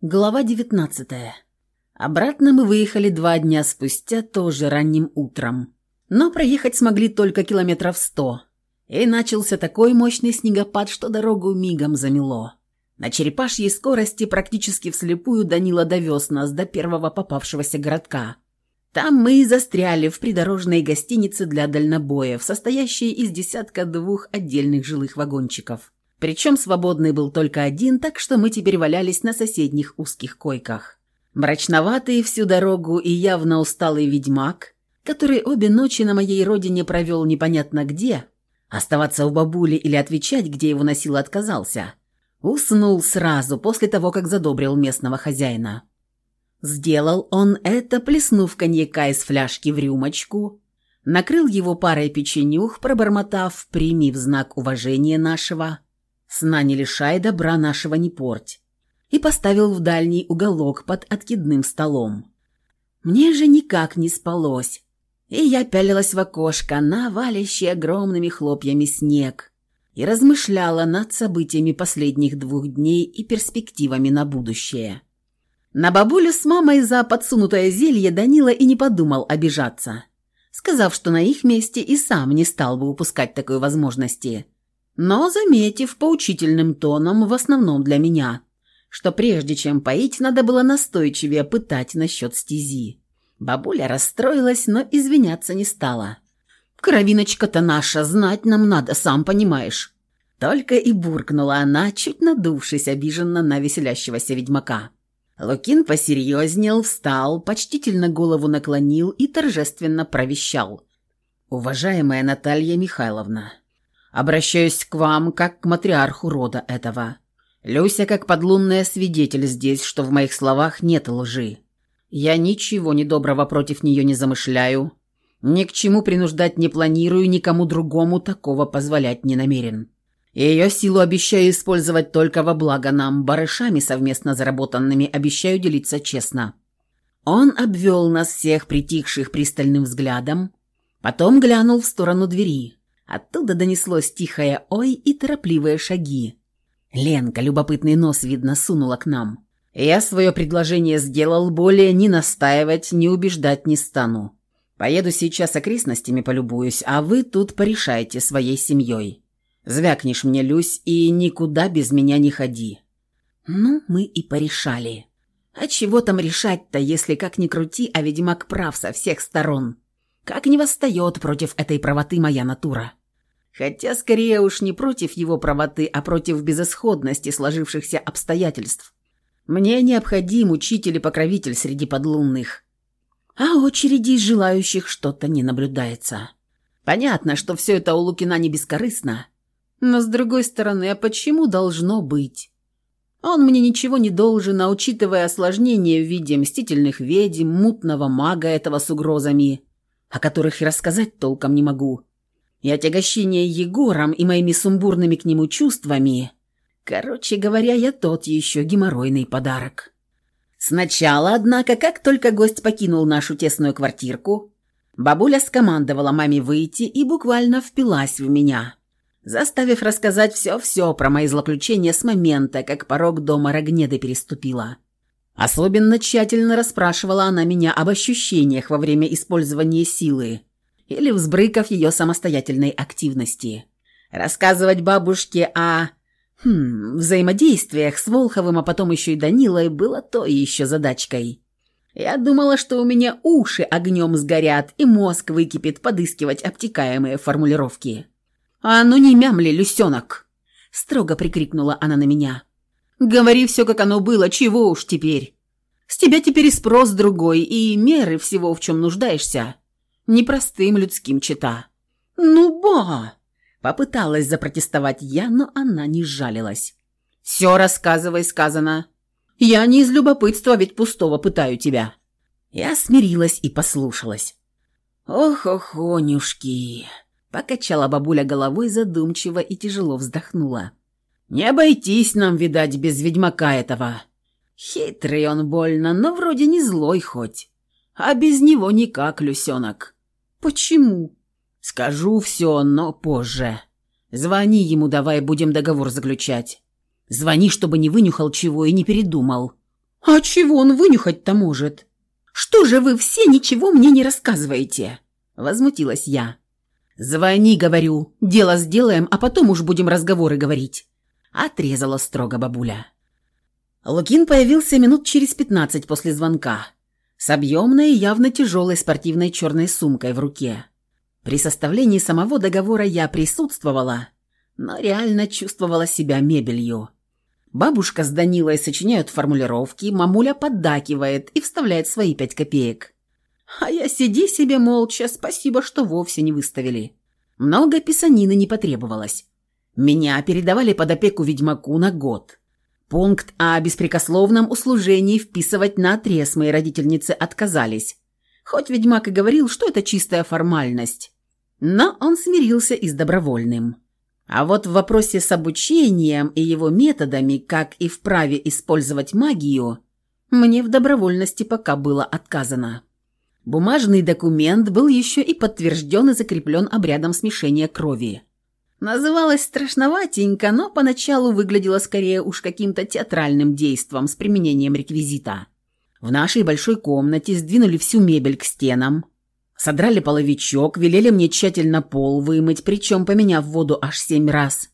Глава 19. Обратно мы выехали два дня спустя, тоже ранним утром. Но проехать смогли только километров сто. И начался такой мощный снегопад, что дорогу мигом замело. На черепашьей скорости практически вслепую Данила довез нас до первого попавшегося городка. Там мы и застряли в придорожной гостинице для дальнобоев, состоящей из десятка двух отдельных жилых вагончиков. Причем свободный был только один, так что мы теперь валялись на соседних узких койках. Мрачноватый всю дорогу и явно усталый ведьмак, который обе ночи на моей родине провел непонятно где, оставаться у бабули или отвечать, где его носило, отказался. Уснул сразу после того, как задобрил местного хозяина. Сделал он это, плеснув коньяка из фляжки в рюмочку, накрыл его парой печенюх, пробормотав «прими в знак уважения нашего», Сна не лишай, добра нашего не порть. И поставил в дальний уголок под откидным столом. Мне же никак не спалось. И я пялилась в окошко на валящий огромными хлопьями снег и размышляла над событиями последних двух дней и перспективами на будущее. На бабулю с мамой за подсунутое зелье Данила и не подумал обижаться, сказав, что на их месте и сам не стал бы упускать такой возможности – но заметив поучительным тоном, в основном для меня, что прежде чем поить, надо было настойчивее пытать насчет стези. Бабуля расстроилась, но извиняться не стала. «Кровиночка-то наша, знать нам надо, сам понимаешь». Только и буркнула она, чуть надувшись обиженно на веселящегося ведьмака. Лукин посерьезнел, встал, почтительно голову наклонил и торжественно провещал. «Уважаемая Наталья Михайловна, Обращаюсь к вам, как к матриарху рода этого. Люся, как подлунная свидетель здесь, что в моих словах нет лжи. Я ничего недоброго против нее не замышляю. Ни к чему принуждать не планирую, никому другому такого позволять не намерен. Ее силу обещаю использовать только во благо нам, барышами совместно заработанными, обещаю делиться честно». Он обвел нас всех притихших пристальным взглядом, потом глянул в сторону двери. Оттуда донеслось тихое «ой» и торопливые шаги. Ленка, любопытный нос, видно, сунула к нам. Я свое предложение сделал, более ни настаивать, ни убеждать не стану. Поеду сейчас окрестностями полюбуюсь, а вы тут порешайте своей семьей. Звякнешь мне, Люсь, и никуда без меня не ходи». Ну, мы и порешали. А чего там решать-то, если как ни крути, а ведьмак прав со всех сторон? Как не восстает против этой правоты моя натура? Хотя скорее уж не против его правоты, а против безысходности сложившихся обстоятельств. Мне необходим учитель и покровитель среди подлунных. А очереди желающих что-то не наблюдается. Понятно, что все это у Лукина не бескорыстно. Но с другой стороны, а почему должно быть? Он мне ничего не должен, а учитывая осложнения в виде мстительных ведьм, мутного мага этого с угрозами, о которых и рассказать толком не могу, и отягощение Егором и моими сумбурными к нему чувствами. Короче говоря, я тот еще геморройный подарок. Сначала, однако, как только гость покинул нашу тесную квартирку, бабуля скомандовала маме выйти и буквально впилась в меня, заставив рассказать все-все про мои злоключения с момента, как порог дома Рогнеды переступила. Особенно тщательно расспрашивала она меня об ощущениях во время использования силы – или взбрыков ее самостоятельной активности. Рассказывать бабушке о хм, взаимодействиях с Волховым, а потом еще и Данилой, было то еще задачкой. Я думала, что у меня уши огнем сгорят и мозг выкипит подыскивать обтекаемые формулировки. «А ну не мямли, Люсенок!» – строго прикрикнула она на меня. «Говори все, как оно было, чего уж теперь. С тебя теперь спрос другой, и меры всего, в чем нуждаешься непростым людским чита. «Ну, ба!» – попыталась запротестовать я, но она не жалилась. «Все рассказывай, сказано. Я не из любопытства, ведь пустого пытаю тебя». Я смирилась и послушалась. «Ох-охонюшки!» – покачала бабуля головой задумчиво и тяжело вздохнула. «Не обойтись нам, видать, без ведьмака этого. Хитрый он больно, но вроде не злой хоть. А без него никак, Люсенок. «Почему?» «Скажу все, но позже. Звони ему давай, будем договор заключать. Звони, чтобы не вынюхал чего и не передумал». «А чего он вынюхать-то может? Что же вы все ничего мне не рассказываете?» Возмутилась я. «Звони, говорю, дело сделаем, а потом уж будем разговоры говорить», — отрезала строго бабуля. Лукин появился минут через пятнадцать после звонка, с объемной и явно тяжелой спортивной черной сумкой в руке. При составлении самого договора я присутствовала, но реально чувствовала себя мебелью. Бабушка с Данилой сочиняют формулировки, мамуля поддакивает и вставляет свои пять копеек. А я сиди себе молча, спасибо, что вовсе не выставили. Много писанины не потребовалось. Меня передавали под опеку ведьмаку на год. Пункт о беспрекословном услужении вписывать на отрез мои родительницы отказались. Хоть ведьмак и говорил, что это чистая формальность. Но он смирился и с добровольным. А вот в вопросе с обучением и его методами, как и в праве использовать магию, мне в добровольности пока было отказано. Бумажный документ был еще и подтвержден и закреплен обрядом смешения крови. Называлось страшноватенько, но поначалу выглядело скорее уж каким-то театральным действом с применением реквизита. В нашей большой комнате сдвинули всю мебель к стенам, содрали половичок, велели мне тщательно пол вымыть, причем поменяв воду аж семь раз.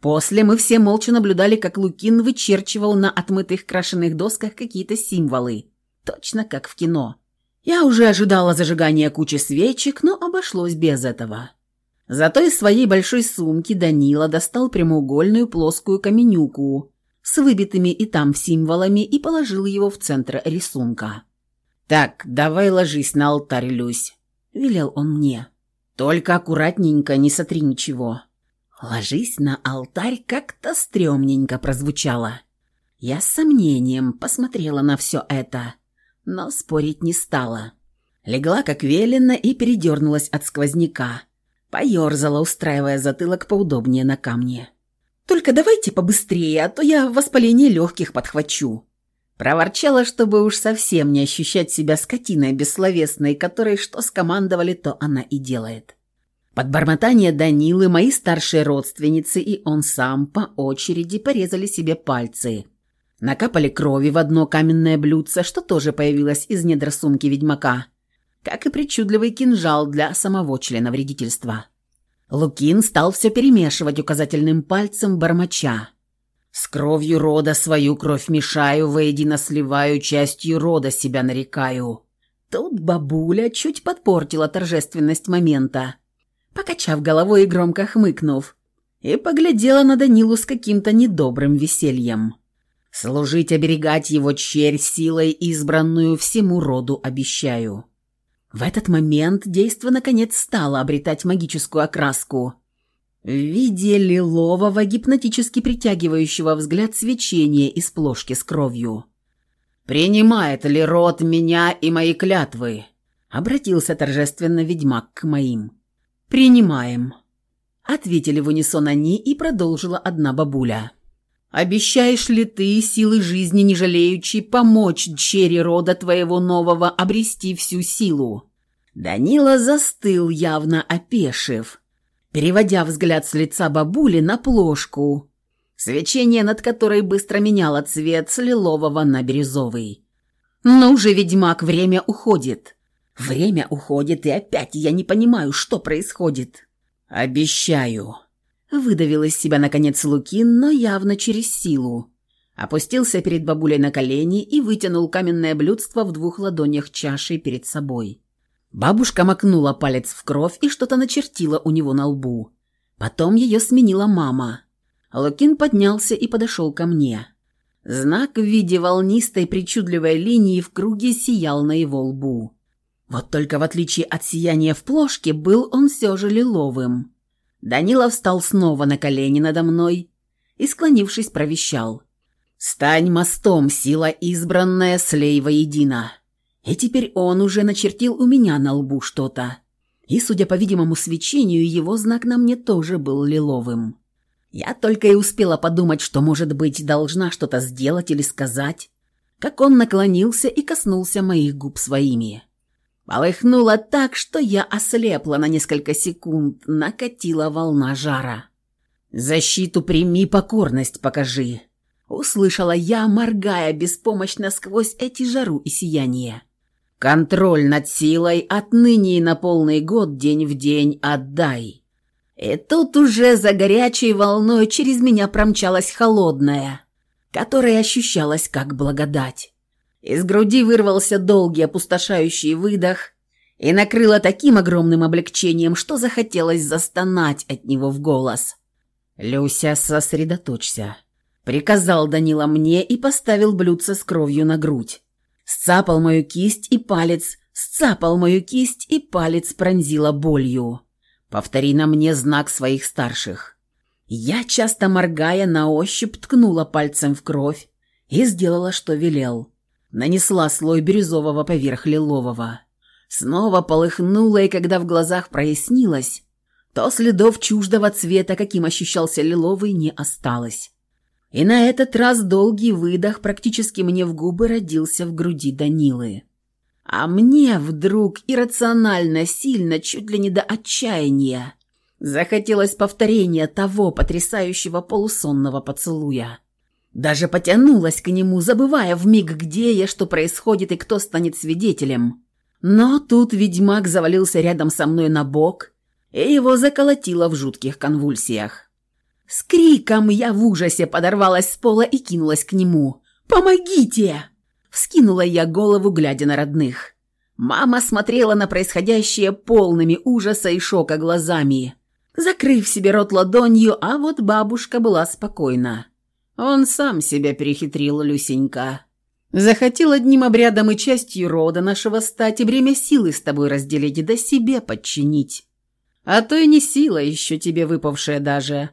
После мы все молча наблюдали, как Лукин вычерчивал на отмытых крашеных досках какие-то символы, точно как в кино. Я уже ожидала зажигания кучи свечек, но обошлось без этого. Зато из своей большой сумки Данила достал прямоугольную плоскую каменюку с выбитыми и там символами и положил его в центр рисунка. «Так, давай ложись на алтарь, Люсь», — велел он мне. «Только аккуратненько, не сотри ничего». «Ложись на алтарь» как-то стрёмненько прозвучало. Я с сомнением посмотрела на все это — но спорить не стала. Легла как велено и передернулась от сквозняка. Поерзала, устраивая затылок поудобнее на камне. «Только давайте побыстрее, а то я воспаление легких подхвачу». Проворчала, чтобы уж совсем не ощущать себя скотиной бессловесной, которой что скомандовали, то она и делает. Под бормотание Данилы мои старшие родственницы и он сам по очереди порезали себе пальцы – Накапали крови в одно каменное блюдце, что тоже появилось из недр сумки ведьмака, как и причудливый кинжал для самого члена вредительства. Лукин стал все перемешивать указательным пальцем бормоча. «С кровью рода свою кровь мешаю, воедино сливаю, частью рода себя нарекаю». Тут бабуля чуть подпортила торжественность момента, покачав головой и громко хмыкнув, и поглядела на Данилу с каким-то недобрым весельем. Служить, оберегать его черь силой избранную всему роду обещаю». В этот момент действо наконец стало обретать магическую окраску. В виде лилового, гипнотически притягивающего взгляд свечения из плошки с кровью. «Принимает ли род меня и мои клятвы?» — обратился торжественно ведьмак к моим. «Принимаем», — ответили в унисон они и продолжила одна бабуля. Обещаешь ли ты, силы жизни не жалеючи, помочь дщери рода твоего нового обрести всю силу?» Данила застыл, явно опешив, переводя взгляд с лица бабули на плошку, свечение над которой быстро меняло цвет с лилового на бирюзовый. «Ну же, ведьмак, время уходит!» «Время уходит, и опять я не понимаю, что происходит!» «Обещаю!» Выдавил из себя, наконец, Лукин, но явно через силу. Опустился перед бабулей на колени и вытянул каменное блюдство в двух ладонях чашей перед собой. Бабушка макнула палец в кровь и что-то начертила у него на лбу. Потом ее сменила мама. Лукин поднялся и подошел ко мне. Знак в виде волнистой причудливой линии в круге сиял на его лбу. Вот только в отличие от сияния в плошке, был он все же лиловым. Данила встал снова на колени надо мной и, склонившись, провещал. «Стань мостом, сила избранная, слей воедино!» И теперь он уже начертил у меня на лбу что-то. И, судя по видимому свечению, его знак на мне тоже был лиловым. Я только и успела подумать, что, может быть, должна что-то сделать или сказать, как он наклонился и коснулся моих губ своими. Полыхнуло так, что я ослепла на несколько секунд, накатила волна жара. «Защиту прими, покорность покажи!» Услышала я, моргая беспомощно сквозь эти жару и сияние. «Контроль над силой отныне и на полный год день в день отдай». И тут уже за горячей волной через меня промчалась холодная, которая ощущалась как благодать. Из груди вырвался долгий опустошающий выдох и накрыло таким огромным облегчением, что захотелось застонать от него в голос. «Люся, сосредоточься», — приказал Данила мне и поставил блюдце с кровью на грудь. Сцапал мою кисть и палец, сцапал мою кисть и палец пронзила болью. «Повтори на мне знак своих старших». Я, часто моргая, на ощупь ткнула пальцем в кровь и сделала, что велел. Нанесла слой бирюзового поверх лилового. Снова полыхнула, и когда в глазах прояснилось, то следов чуждого цвета, каким ощущался лиловый, не осталось. И на этот раз долгий выдох практически мне в губы родился в груди Данилы. А мне вдруг иррационально, сильно, чуть ли не до отчаяния, захотелось повторения того потрясающего полусонного поцелуя. Даже потянулась к нему, забывая в миг, где я, что происходит и кто станет свидетелем. Но тут ведьмак завалился рядом со мной на бок, и его заколотило в жутких конвульсиях. С криком я в ужасе подорвалась с пола и кинулась к нему. «Помогите!» Вскинула я голову, глядя на родных. Мама смотрела на происходящее полными ужаса и шока глазами, закрыв себе рот ладонью, а вот бабушка была спокойна. Он сам себя перехитрил, Люсенька. Захотел одним обрядом и частью рода нашего стать и бремя силы с тобой разделить, да себе подчинить. А то и не сила еще тебе выпавшая даже,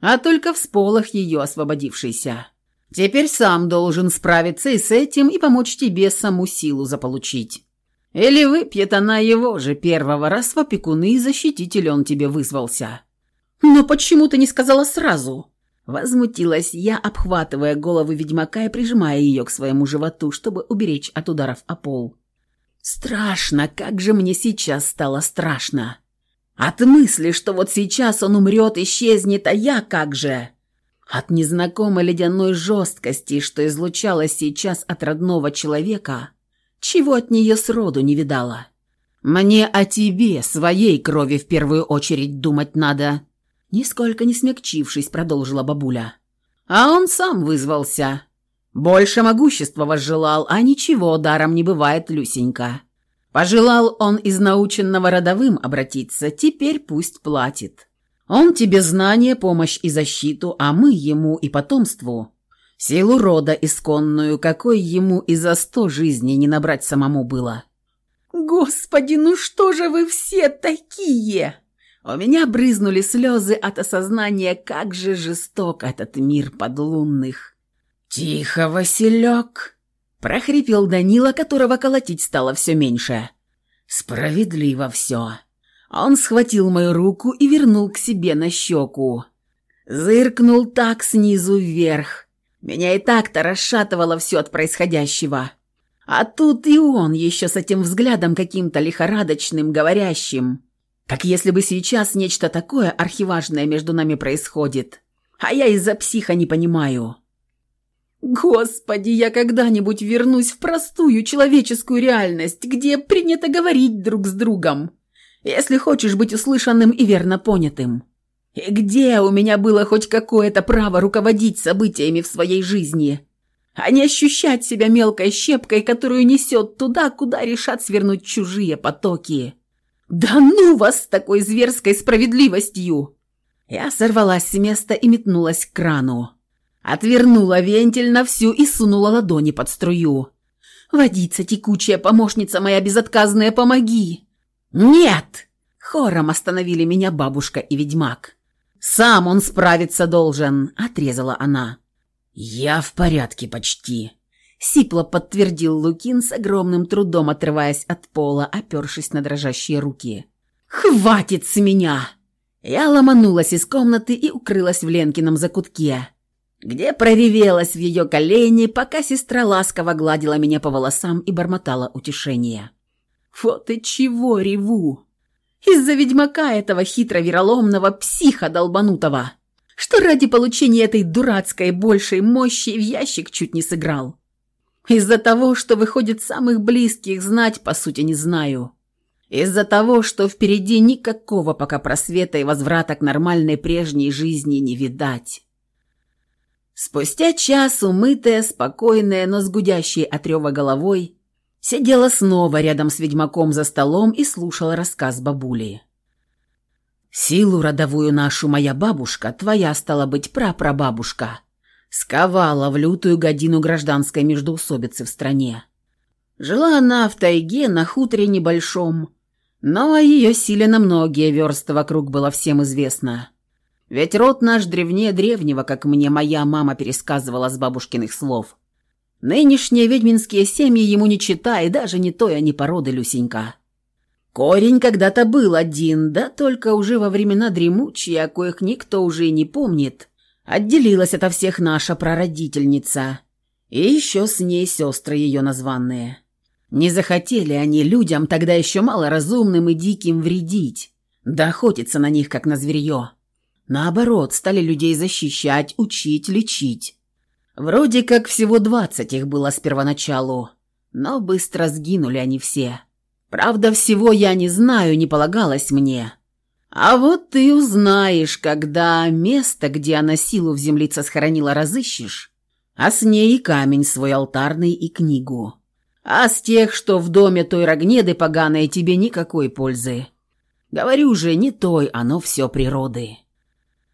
а только всполох ее освободившийся. Теперь сам должен справиться и с этим, и помочь тебе саму силу заполучить. Или выпьет она его же первого раз в опекуны, и защититель он тебе вызвался. Но почему ты не сказала сразу?» Возмутилась я, обхватывая голову ведьмака и прижимая ее к своему животу, чтобы уберечь от ударов о пол. «Страшно, как же мне сейчас стало страшно!» От мысли, что вот сейчас он умрет, исчезнет, а я как же? От незнакомой ледяной жесткости, что излучалась сейчас от родного человека, чего от нее сроду не видала. Мне о тебе, своей крови в первую очередь думать надо. Нисколько не смягчившись, продолжила бабуля. А он сам вызвался. Больше могущества возжелал, а ничего даром не бывает, Люсенька. Пожелал он из наученного родовым обратиться, теперь пусть платит. Он тебе знание, помощь и защиту, а мы ему и потомству. Силу рода исконную, какой ему и за сто жизней не набрать самому было. Господи, ну что же вы все такие? У меня брызнули слезы от осознания, как же жесток этот мир подлунных. «Тихо, Василек!» Прохрипел Данила, которого колотить стало все меньше. «Справедливо все». Он схватил мою руку и вернул к себе на щеку. Зыркнул так снизу вверх. Меня и так-то расшатывало все от происходящего. А тут и он еще с этим взглядом каким-то лихорадочным, говорящим. Как если бы сейчас нечто такое архиважное между нами происходит. А я из-за психа не понимаю. Господи, я когда-нибудь вернусь в простую человеческую реальность, где принято говорить друг с другом, если хочешь быть услышанным и верно понятым. И где у меня было хоть какое-то право руководить событиями в своей жизни, а не ощущать себя мелкой щепкой, которую несет туда, куда решат свернуть чужие потоки. Да ну вас с такой зверской справедливостью! Я сорвалась с места и метнулась к крану. Отвернула вентиль на всю и сунула ладони под струю. «Водица текучая, помощница моя безотказная, помоги!» «Нет!» — хором остановили меня бабушка и ведьмак. «Сам он справиться должен!» — отрезала она. «Я в порядке почти», — сипло подтвердил Лукин с огромным трудом, отрываясь от пола, опершись на дрожащие руки. «Хватит с меня!» Я ломанулась из комнаты и укрылась в Ленкином закутке где проревелась в ее колени, пока сестра ласково гладила меня по волосам и бормотала утешение. «Вот и чего реву! Из-за ведьмака этого хитро-вероломного психа долбанутого! что ради получения этой дурацкой большей мощи в ящик чуть не сыграл. Из-за того, что выходит самых близких, знать по сути не знаю. Из-за того, что впереди никакого пока просвета и возврата к нормальной прежней жизни не видать. Спустя час, умытая, спокойная, но с гудящей от рева головой, сидела снова рядом с ведьмаком за столом и слушала рассказ бабули. «Силу родовую нашу моя бабушка, твоя стала быть прапрабабушка, сковала в лютую годину гражданской междоусобицы в стране. Жила она в тайге на хуторе небольшом, но о ее силе на многие версты вокруг было всем известно. Ведь род наш древнее древнего, как мне моя мама пересказывала с бабушкиных слов. Нынешние ведьминские семьи ему не чита, и даже не той они породы, Люсенька. Корень когда-то был один, да только уже во времена дремучие, о коих никто уже и не помнит, отделилась ото всех наша прародительница. И еще с ней сестры ее названные. Не захотели они людям, тогда еще малоразумным и диким, вредить, да охотиться на них, как на зверье. Наоборот, стали людей защищать, учить, лечить. Вроде как всего двадцать их было с первоначалу, но быстро сгинули они все. Правда, всего я не знаю, не полагалось мне. А вот ты узнаешь, когда место, где она силу в землице схоронила, разыщешь, а с ней и камень свой алтарный и книгу. А с тех, что в доме той рогнеды поганой, тебе никакой пользы. Говорю же, не той, оно все природы».